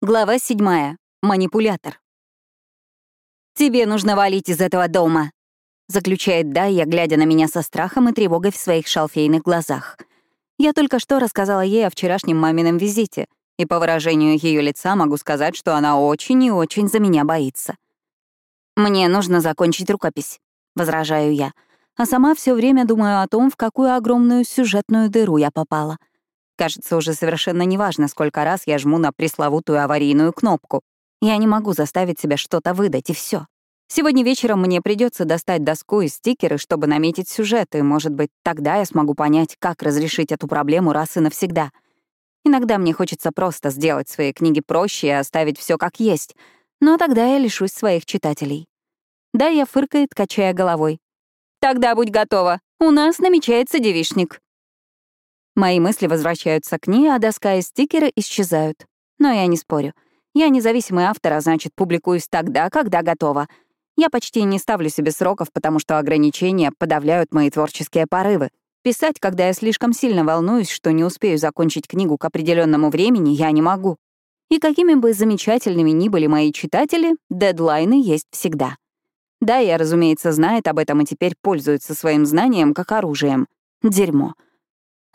Глава седьмая. Манипулятор. «Тебе нужно валить из этого дома», — заключает Дайя, глядя на меня со страхом и тревогой в своих шалфейных глазах. Я только что рассказала ей о вчерашнем мамином визите, и по выражению ее лица могу сказать, что она очень и очень за меня боится. «Мне нужно закончить рукопись», — возражаю я, а сама все время думаю о том, в какую огромную сюжетную дыру я попала — Кажется, уже совершенно неважно, сколько раз я жму на пресловутую аварийную кнопку. Я не могу заставить себя что-то выдать, и все. Сегодня вечером мне придется достать доску и стикеры, чтобы наметить сюжет, и, может быть, тогда я смогу понять, как разрешить эту проблему раз и навсегда. Иногда мне хочется просто сделать свои книги проще и оставить все как есть, но тогда я лишусь своих читателей. Да, я фыркает, качая головой. «Тогда будь готова. У нас намечается девишник». Мои мысли возвращаются к ней, а доска и стикеры исчезают. Но я не спорю. Я независимый автор, а значит, публикуюсь тогда, когда готова. Я почти не ставлю себе сроков, потому что ограничения подавляют мои творческие порывы. Писать, когда я слишком сильно волнуюсь, что не успею закончить книгу к определенному времени, я не могу. И какими бы замечательными ни были мои читатели, дедлайны есть всегда. Да, я, разумеется, знает об этом и теперь пользуется своим знанием как оружием. Дерьмо.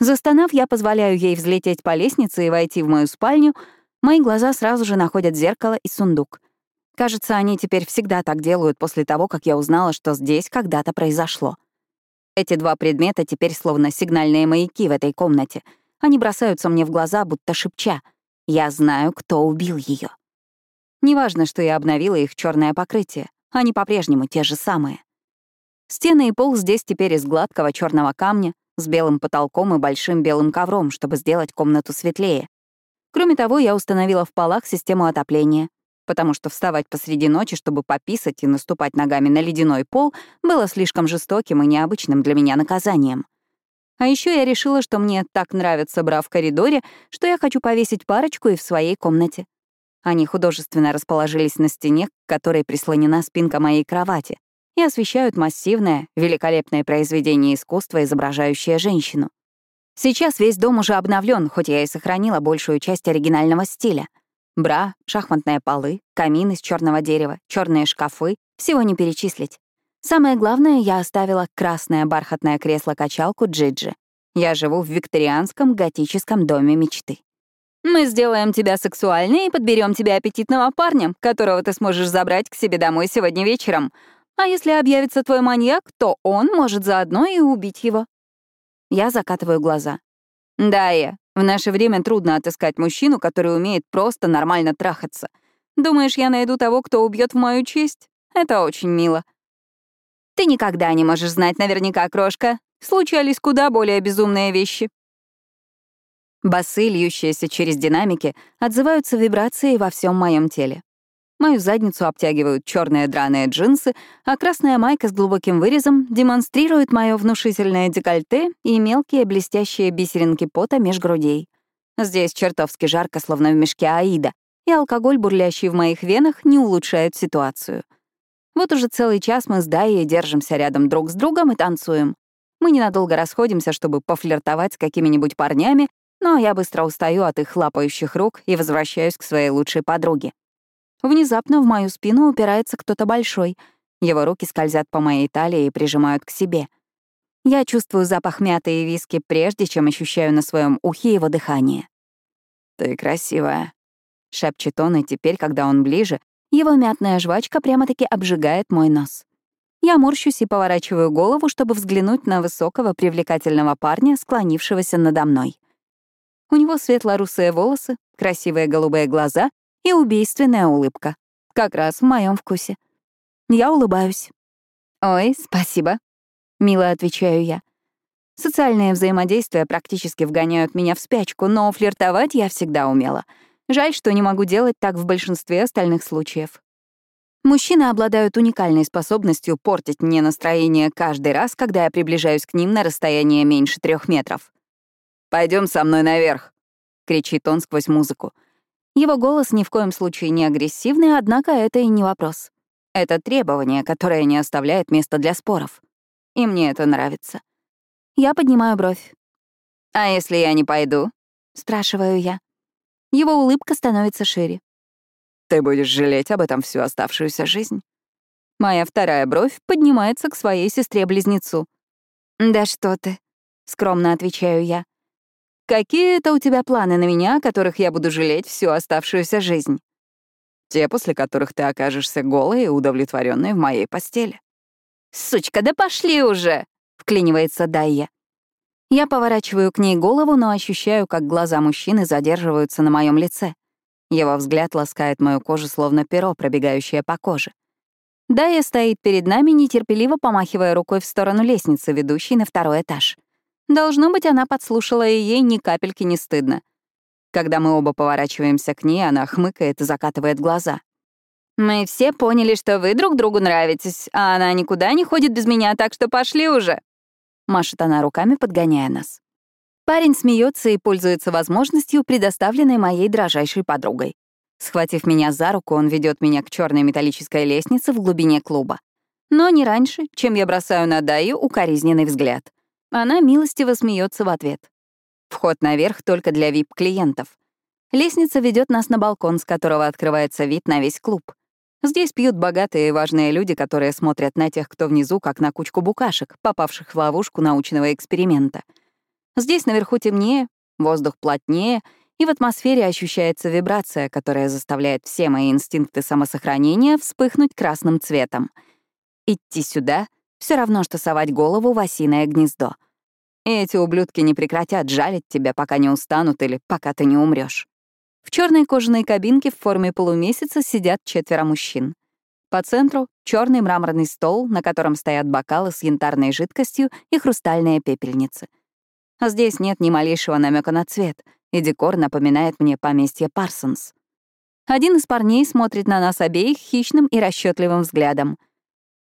Застонав, я позволяю ей взлететь по лестнице и войти в мою спальню, мои глаза сразу же находят зеркало и сундук. Кажется, они теперь всегда так делают после того, как я узнала, что здесь когда-то произошло. Эти два предмета теперь словно сигнальные маяки в этой комнате. Они бросаются мне в глаза, будто шепча. Я знаю, кто убил ее. Неважно, что я обновила их черное покрытие. Они по-прежнему те же самые. Стены и пол здесь теперь из гладкого черного камня, с белым потолком и большим белым ковром, чтобы сделать комнату светлее. Кроме того, я установила в полах систему отопления, потому что вставать посреди ночи, чтобы пописать и наступать ногами на ледяной пол, было слишком жестоким и необычным для меня наказанием. А еще я решила, что мне так нравится бра в коридоре, что я хочу повесить парочку и в своей комнате. Они художественно расположились на стене, к которой прислонена спинка моей кровати, и освещают массивное, великолепное произведение искусства, изображающее женщину. Сейчас весь дом уже обновлен, хоть я и сохранила большую часть оригинального стиля. Бра, шахматные полы, камин из черного дерева, черные шкафы — всего не перечислить. Самое главное, я оставила красное бархатное кресло-качалку Джиджи. Я живу в викторианском готическом доме мечты. Мы сделаем тебя сексуальной и подберем тебе аппетитного парня, которого ты сможешь забрать к себе домой сегодня вечером. А если объявится твой маньяк, то он может заодно и убить его. Я закатываю глаза. Да, я. В наше время трудно отыскать мужчину, который умеет просто нормально трахаться. Думаешь, я найду того, кто убьет в мою честь? Это очень мило. Ты никогда не можешь знать наверняка, крошка. Случались куда более безумные вещи. Басы, льющиеся через динамики, отзываются вибрацией во всем моем теле. Мою задницу обтягивают черные драные джинсы, а красная майка с глубоким вырезом демонстрирует мое внушительное декольте и мелкие блестящие бисеринки пота меж грудей. Здесь чертовски жарко, словно в мешке Аида, и алкоголь, бурлящий в моих венах, не улучшает ситуацию. Вот уже целый час мы с Дайей держимся рядом друг с другом и танцуем. Мы ненадолго расходимся, чтобы пофлиртовать с какими-нибудь парнями, но я быстро устаю от их лапающих рук и возвращаюсь к своей лучшей подруге. Внезапно в мою спину упирается кто-то большой. Его руки скользят по моей талии и прижимают к себе. Я чувствую запах мяты и виски, прежде чем ощущаю на своем ухе его дыхание. «Ты красивая», — шепчет он, и теперь, когда он ближе, его мятная жвачка прямо-таки обжигает мой нос. Я морщусь и поворачиваю голову, чтобы взглянуть на высокого привлекательного парня, склонившегося надо мной. У него светло-русые волосы, красивые голубые глаза и убийственная улыбка. Как раз в моем вкусе. Я улыбаюсь. «Ой, спасибо», — мило отвечаю я. Социальные взаимодействия практически вгоняют меня в спячку, но флиртовать я всегда умела. Жаль, что не могу делать так в большинстве остальных случаев. Мужчины обладают уникальной способностью портить мне настроение каждый раз, когда я приближаюсь к ним на расстояние меньше трех метров. Пойдем со мной наверх», — кричит он сквозь музыку. Его голос ни в коем случае не агрессивный, однако это и не вопрос. Это требование, которое не оставляет места для споров. И мне это нравится. Я поднимаю бровь. «А если я не пойду?» — спрашиваю я. Его улыбка становится шире. Ты будешь жалеть об этом всю оставшуюся жизнь. Моя вторая бровь поднимается к своей сестре-близнецу. «Да что ты», — скромно отвечаю я. «Какие это у тебя планы на меня, о которых я буду жалеть всю оставшуюся жизнь?» Те, после которых ты окажешься голой и удовлетворенной в моей постели. «Сучка, да пошли уже!» — вклинивается Дайя. Я поворачиваю к ней голову, но ощущаю, как глаза мужчины задерживаются на моем лице. Его взгляд ласкает мою кожу, словно перо, пробегающее по коже. Дайя стоит перед нами, нетерпеливо помахивая рукой в сторону лестницы, ведущей на второй этаж. Должно быть, она подслушала, и ей ни капельки не стыдно. Когда мы оба поворачиваемся к ней, она хмыкает и закатывает глаза. «Мы все поняли, что вы друг другу нравитесь, а она никуда не ходит без меня, так что пошли уже!» Машет она руками, подгоняя нас. Парень смеется и пользуется возможностью, предоставленной моей дрожайшей подругой. Схватив меня за руку, он ведет меня к черной металлической лестнице в глубине клуба. Но не раньше, чем я бросаю на Даю укоризненный взгляд. Она милостиво смеется в ответ. Вход наверх только для вип-клиентов. Лестница ведет нас на балкон, с которого открывается вид на весь клуб. Здесь пьют богатые и важные люди, которые смотрят на тех, кто внизу, как на кучку букашек, попавших в ловушку научного эксперимента. Здесь наверху темнее, воздух плотнее — и в атмосфере ощущается вибрация, которая заставляет все мои инстинкты самосохранения вспыхнуть красным цветом. Идти сюда — все равно, что совать голову в осиное гнездо. И эти ублюдки не прекратят жалить тебя, пока не устанут или пока ты не умрешь. В черной кожаной кабинке в форме полумесяца сидят четверо мужчин. По центру — черный мраморный стол, на котором стоят бокалы с янтарной жидкостью и хрустальные пепельницы. А здесь нет ни малейшего намека на цвет — и декор напоминает мне поместье Парсонс. Один из парней смотрит на нас обеих хищным и расчетливым взглядом.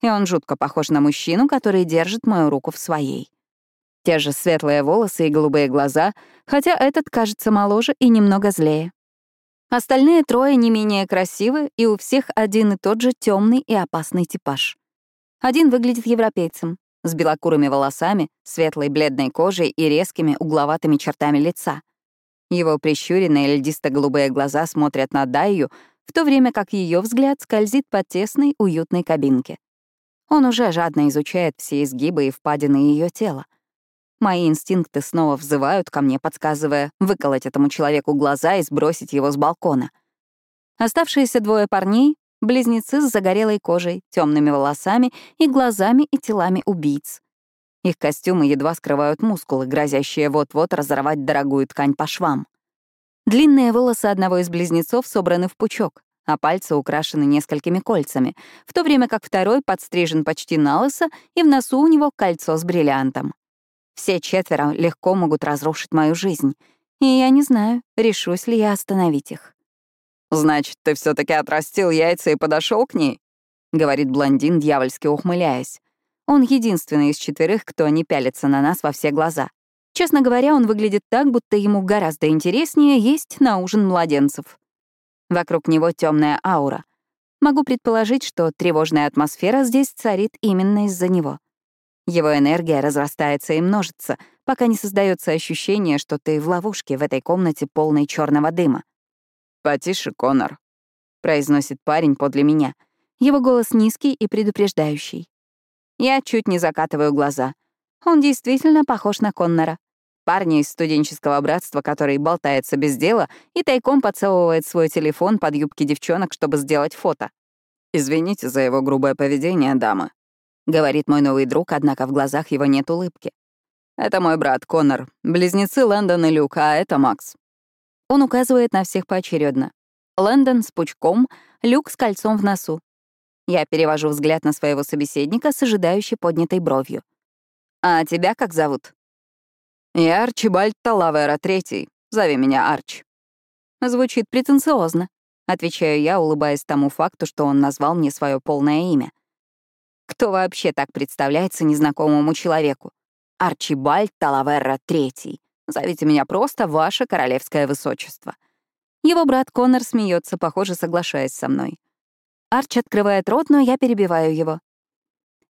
И он жутко похож на мужчину, который держит мою руку в своей. Те же светлые волосы и голубые глаза, хотя этот кажется моложе и немного злее. Остальные трое не менее красивы, и у всех один и тот же темный и опасный типаж. Один выглядит европейцем, с белокурыми волосами, светлой бледной кожей и резкими угловатыми чертами лица — его прищуренные льдисто-голубые глаза смотрят на Дайю, в то время как ее взгляд скользит по тесной, уютной кабинке. Он уже жадно изучает все изгибы и впадины ее тела. Мои инстинкты снова взывают ко мне, подсказывая выколоть этому человеку глаза и сбросить его с балкона. Оставшиеся двое парней — близнецы с загорелой кожей, темными волосами и глазами и телами убийц. Их костюмы едва скрывают мускулы, грозящие вот-вот разорвать дорогую ткань по швам. Длинные волосы одного из близнецов собраны в пучок, а пальцы украшены несколькими кольцами, в то время как второй подстрижен почти на лысо, и в носу у него кольцо с бриллиантом. Все четверо легко могут разрушить мою жизнь, и я не знаю, решусь ли я остановить их. «Значит, ты все таки отрастил яйца и подошел к ней?» — говорит блондин, дьявольски ухмыляясь. Он единственный из четверых, кто не пялится на нас во все глаза. Честно говоря, он выглядит так, будто ему гораздо интереснее есть на ужин младенцев. Вокруг него темная аура. Могу предположить, что тревожная атмосфера здесь царит именно из-за него. Его энергия разрастается и множится, пока не создается ощущение, что ты в ловушке в этой комнате полной черного дыма. «Потише, Конор», — произносит парень подле меня. Его голос низкий и предупреждающий. Я чуть не закатываю глаза. Он действительно похож на Коннора. Парня из студенческого братства, который болтается без дела и тайком поцеловывает свой телефон под юбки девчонок, чтобы сделать фото. «Извините за его грубое поведение, дамы», — говорит мой новый друг, однако в глазах его нет улыбки. «Это мой брат Коннор, близнецы Лэндон и Люк, а это Макс». Он указывает на всех поочередно. Лэндон с пучком, Люк с кольцом в носу, я перевожу взгляд на своего собеседника с ожидающей поднятой бровью. «А тебя как зовут?» «Я Арчибальд Талавера, третий. Зови меня Арч». Звучит претенциозно, отвечаю я, улыбаясь тому факту, что он назвал мне свое полное имя. Кто вообще так представляется незнакомому человеку? Арчибальд Талаверра Третий. Зовите меня просто Ваше Королевское Высочество. Его брат Коннор смеется, похоже, соглашаясь со мной. Арч открывает рот, но я перебиваю его.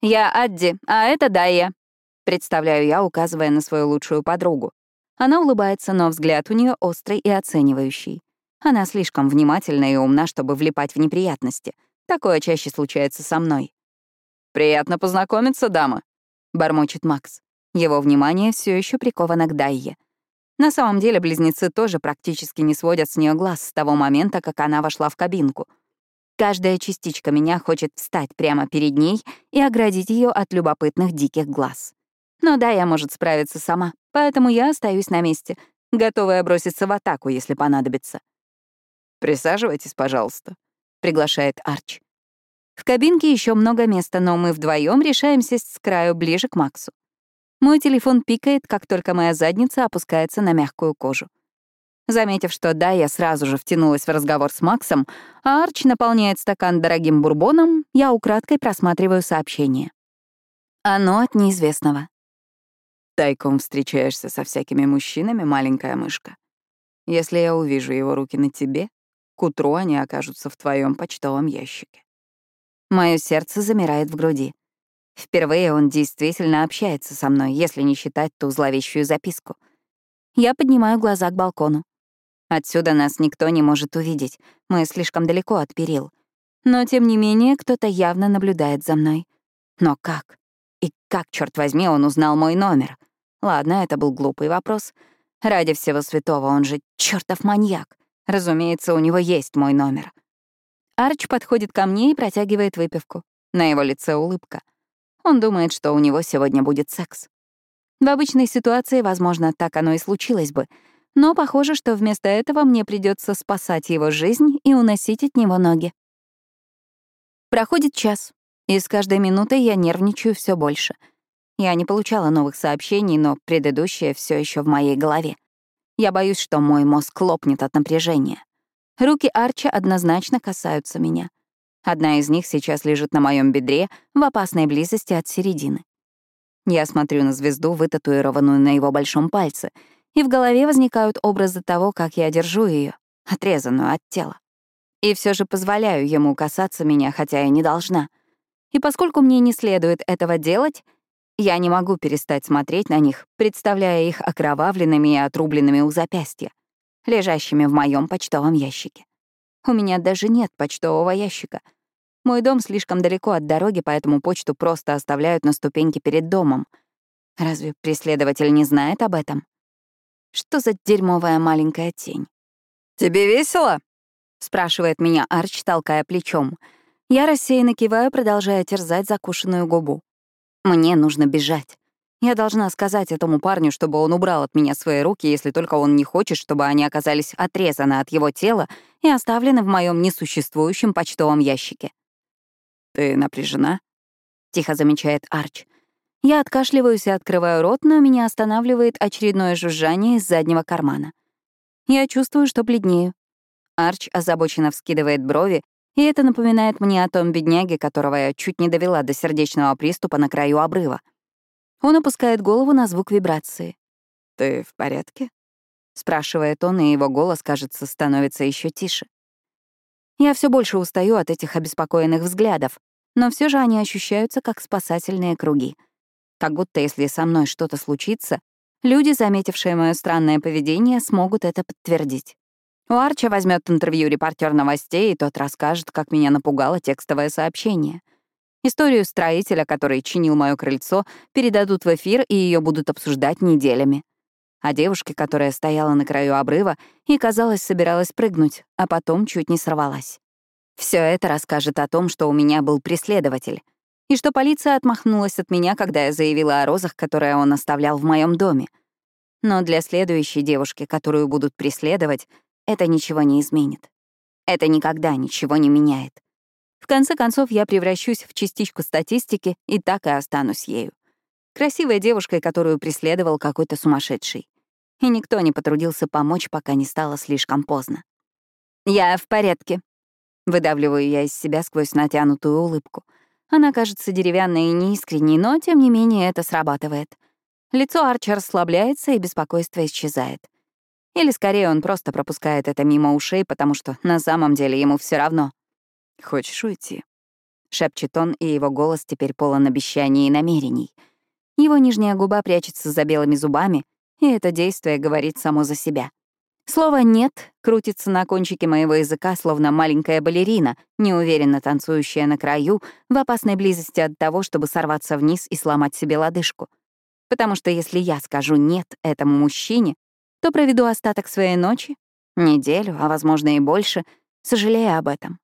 «Я Адди, а это Дайя», — представляю я, указывая на свою лучшую подругу. Она улыбается, но взгляд у нее острый и оценивающий. Она слишком внимательна и умна, чтобы влипать в неприятности. Такое чаще случается со мной. «Приятно познакомиться, дама», — бормочет Макс. Его внимание все еще приковано к Дайе. На самом деле близнецы тоже практически не сводят с нее глаз с того момента, как она вошла в кабинку. Каждая частичка меня хочет встать прямо перед ней и оградить ее от любопытных диких глаз. Но Дайя может справиться сама, поэтому я остаюсь на месте, готовая броситься в атаку, если понадобится. «Присаживайтесь, пожалуйста», — приглашает Арч. В кабинке еще много места, но мы вдвоем решаем сесть с краю ближе к Максу. Мой телефон пикает, как только моя задница опускается на мягкую кожу. Заметив, что да, я сразу же втянулась в разговор с Максом, а Арч наполняет стакан дорогим бурбоном, я украдкой просматриваю сообщение. Оно от неизвестного. Тайком встречаешься со всякими мужчинами, маленькая мышка. Если я увижу его руки на тебе, к утру они окажутся в твоем почтовом ящике. Мое сердце замирает в груди. Впервые он действительно общается со мной, если не считать ту зловещую записку. Я поднимаю глаза к балкону. Отсюда нас никто не может увидеть, мы слишком далеко от перил. Но, тем не менее, кто-то явно наблюдает за мной. Но как? И как, черт возьми, он узнал мой номер? Ладно, это был глупый вопрос. Ради всего святого, он же чертов маньяк. Разумеется, у него есть мой номер. Арч подходит ко мне и протягивает выпивку. На его лице улыбка. Он думает, что у него сегодня будет секс. В обычной ситуации, возможно, так оно и случилось бы, но похоже, что вместо этого мне придется спасать его жизнь и уносить от него ноги. Проходит час, и с каждой минутой я нервничаю все больше. Я не получала новых сообщений, но предыдущее все еще в моей голове. Я боюсь, что мой мозг лопнет от напряжения. Руки Арча однозначно касаются меня — Одна из них сейчас лежит на моем бедре в опасной близости от середины. Я смотрю на звезду, вытатуированную на его большом пальце, и в голове возникают образы того, как я держу ее, отрезанную от тела. И все же позволяю ему касаться меня, хотя и не должна. И поскольку мне не следует этого делать, я не могу перестать смотреть на них, представляя их окровавленными и отрубленными у запястья, лежащими в моем почтовом ящике. У меня даже нет почтового ящика. Мой дом слишком далеко от дороги, поэтому почту просто оставляют на ступеньке перед домом. Разве преследователь не знает об этом? Что за дерьмовая маленькая тень? «Тебе весело?» — спрашивает меня Арч, толкая плечом. Я рассеянно киваю, продолжая терзать закушенную губу. Мне нужно бежать. Я должна сказать этому парню, чтобы он убрал от меня свои руки, если только он не хочет, чтобы они оказались отрезаны от его тела и оставлены в моем несуществующем почтовом ящике. «Ты напряжена?» — тихо замечает Арч. Я откашливаюсь и открываю рот, но меня останавливает очередное жужжание из заднего кармана. Я чувствую, что бледнею. Арч озабоченно вскидывает брови, и это напоминает мне о том бедняге, которого я чуть не довела до сердечного приступа на краю обрыва. Он опускает голову на звук вибрации. «Ты в порядке?» — спрашивает он, и его голос, кажется, становится еще тише. Я все больше устаю от этих обеспокоенных взглядов, но все же они ощущаются как спасательные круги. Как будто если со мной что-то случится, люди, заметившие мое странное поведение, смогут это подтвердить. У Арча возьмет интервью репортер новостей, и тот расскажет, как меня напугало текстовое сообщение. Историю строителя, который чинил мое крыльцо, передадут в эфир, и ее будут обсуждать неделями. А девушке, которая стояла на краю обрыва и, казалось, собиралась прыгнуть, а потом чуть не сорвалась. Все это расскажет о том, что у меня был преследователь, и что полиция отмахнулась от меня, когда я заявила о розах, которые он оставлял в моем доме. Но для следующей девушки, которую будут преследовать, это ничего не изменит. Это никогда ничего не меняет. В конце концов, я превращусь в частичку статистики и так и останусь ею. Красивой девушкой, которую преследовал какой-то сумасшедший. И никто не потрудился помочь, пока не стало слишком поздно. «Я в порядке», — выдавливаю я из себя сквозь натянутую улыбку. Она кажется деревянной и неискренней, но, тем не менее, это срабатывает. Лицо Арча расслабляется, и беспокойство исчезает. Или, скорее, он просто пропускает это мимо ушей, потому что на самом деле ему все равно. «Хочешь уйти?» — шепчет он, и его голос теперь полон обещаний и намерений. Его нижняя губа прячется за белыми зубами, и это действие говорит само за себя. Слово «нет» крутится на кончике моего языка, словно маленькая балерина, неуверенно танцующая на краю, в опасной близости от того, чтобы сорваться вниз и сломать себе лодыжку. Потому что если я скажу «нет» этому мужчине, то проведу остаток своей ночи, неделю, а, возможно, и больше, сожалея об этом.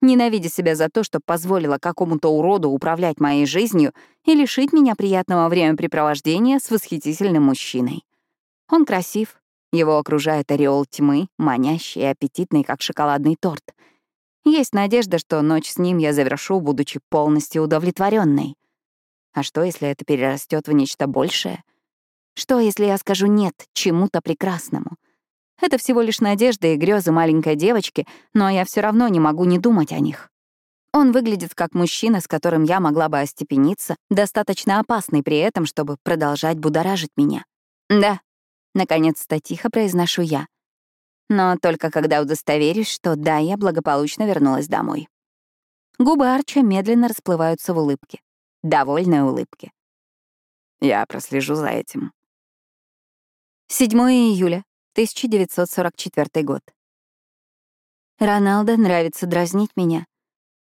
Ненавидя себя за то, что позволила какому-то уроду управлять моей жизнью и лишить меня приятного времяпрепровождения с восхитительным мужчиной. Он красив, его окружает ореол тьмы, манящий и аппетитный, как шоколадный торт. Есть надежда, что ночь с ним я завершу, будучи полностью удовлетворенной. А что, если это перерастет в нечто большее? Что, если я скажу «нет» чему-то прекрасному? Это всего лишь надежда и грезы маленькой девочки, но я все равно не могу не думать о них. Он выглядит как мужчина, с которым я могла бы остепениться, достаточно опасный при этом, чтобы продолжать будоражить меня. Да, наконец-то тихо произношу я. Но только когда удостоверюсь, что да, я благополучно вернулась домой. Губы Арча медленно расплываются в улыбке. Довольной улыбке. Я прослежу за этим. 7 июля, 1944 год. Роналдо нравится дразнить меня.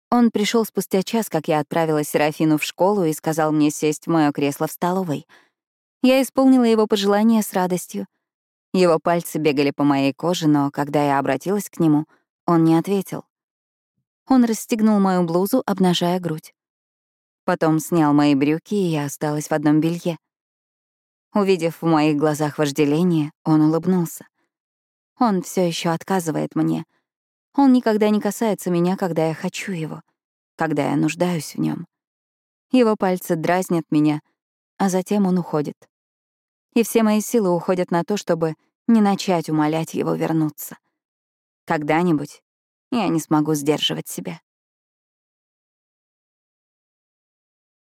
Он пришел спустя час, как я отправила Серафину в школу и сказал мне сесть в мое кресло в столовой. Я исполнила его пожелание с радостью. Его пальцы бегали по моей коже, но когда я обратилась к нему, он не ответил. Он расстегнул мою блузу, обнажая грудь. Потом снял мои брюки, и я осталась в одном белье. Увидев в моих глазах вожделение, он улыбнулся. Он все еще отказывает мне. Он никогда не касается меня, когда я хочу его, когда я нуждаюсь в нем. Его пальцы дразнят меня, а затем он уходит. И все мои силы уходят на то, чтобы не начать умолять его вернуться. Когда-нибудь я не смогу сдерживать себя.